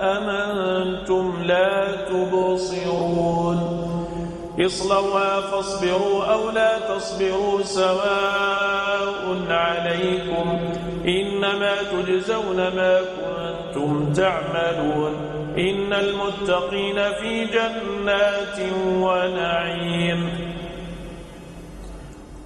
أمنتم لا تبصرون اصلوا فاصبروا أو لا تصبروا سواء عليكم إنما تجزون ما كنتم تعملون إن المتقين في جنات ونعيم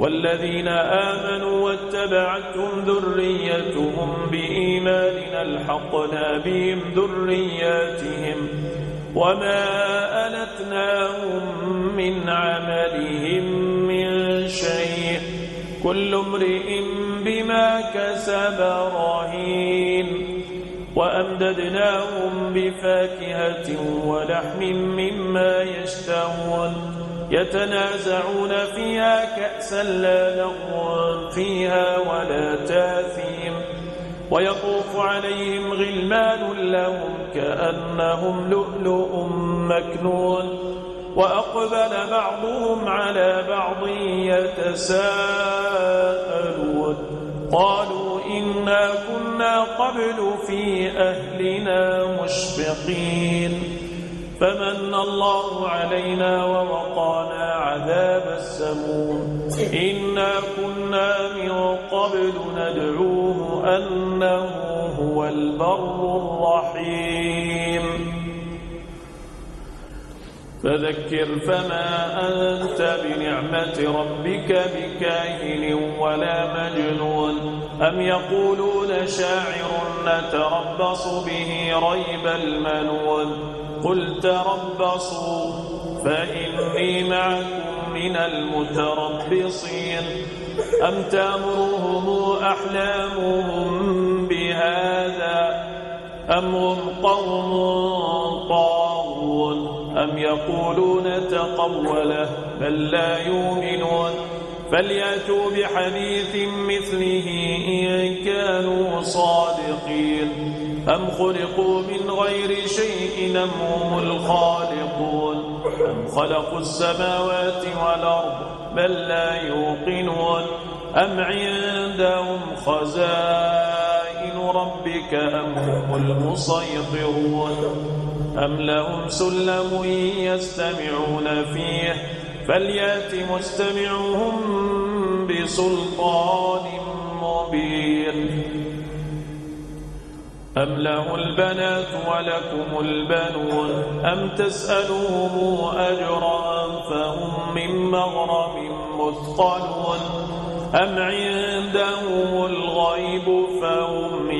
والذين آمنوا واتبعتهم ذريتهم بإيماننا الحقنا بهم ذرياتهم وما ألتناهم من عملهم من شيء كل امرئ بما كسب رهين وأمددناهم بفاكهة ولحم مما يشتهون يتنازعون فيها كأسا لا لغوا فيها ولا تاثيم ويطوف عليهم غلمان لهم كأنهم لؤلؤ مكنون وأقبل بعضهم على بعض يتساءلون قالوا إنا كنا قبل في أهلنا مشفقين فمن الله علينا ووقانا عذاب السموم. إنا كنا من قبل ندعوه أنه هو البر الرحيم. فذكر فما أنت بنعمة ربك بكاهن ولا مجنون. أم يقولون شاعر نتربص به ريب المنون. قل تربصوا فإني معكم من المتربصين. أم تأمرهم أحلامهم بهذا؟ أم هم قوم يقولون تقوله بل لا يؤمنون. فليأتوا بحديث مثله إن كانوا صادقين. أم خلقوا من غير شيء أم هم الخالقون؟ أم خلقوا السماوات والأرض بل لا يوقنون. أم عندهم خزائن ربك أم هم المسيطرون؟ أم لهم سلم يستمعون فيه؟ فليأت مستمعهم بسلطان مبين. أم له البنات ولكم البنون؟ أم تسألهم أجرا فهم من مغرم مثقلون؟ أم عندهم الغيب فهم